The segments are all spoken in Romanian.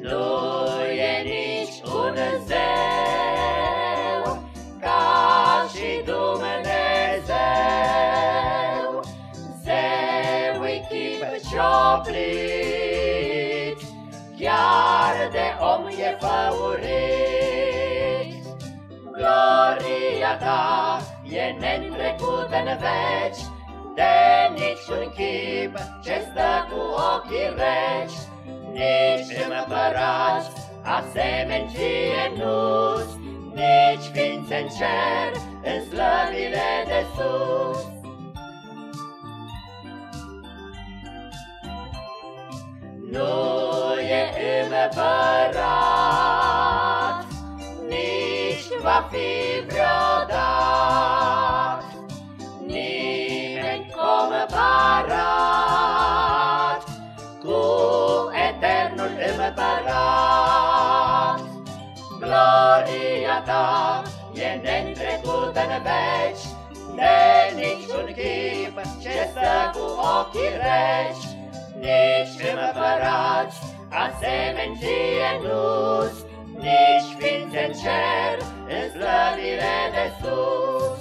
Nu e nici un zeu ca și Dumnezeu, zeu chip cioplit, chiar de om e făurit. Gloria ta e neîntrecută în veci, de niciun chip ce stă cu ochii reci, nici împărați asemeni ție nu nici ființe în cer, în slăvile de sus. Nu e împărat, nici va fi vreodată, ta e neîntrecută în veci, de niciun chip ce stă cu ochii reci, nici împărați asemeni ție nu nici ființe în cer, în slăvile de sus.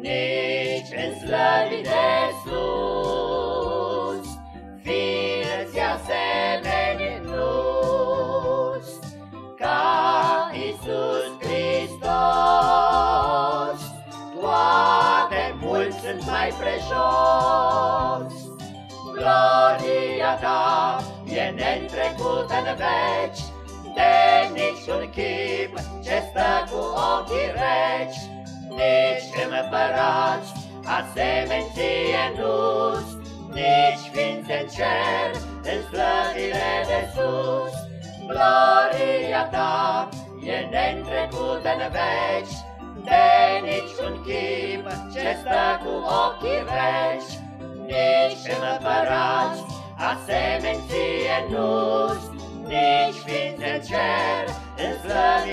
Nici în slăvile de sus, sunt mai prejos, gloria ta e neîntrecută în veci, de niciun chip ce stă cu ochii reci, nici împărați asemeni ție nu nici ființe în cer, în slăvile de sus. Gloria ta e neîntrecută în veci, de niciun chip ce stă cu ochii reci, nici împărați asemeni ție nu nici ființe în cer, în slăvile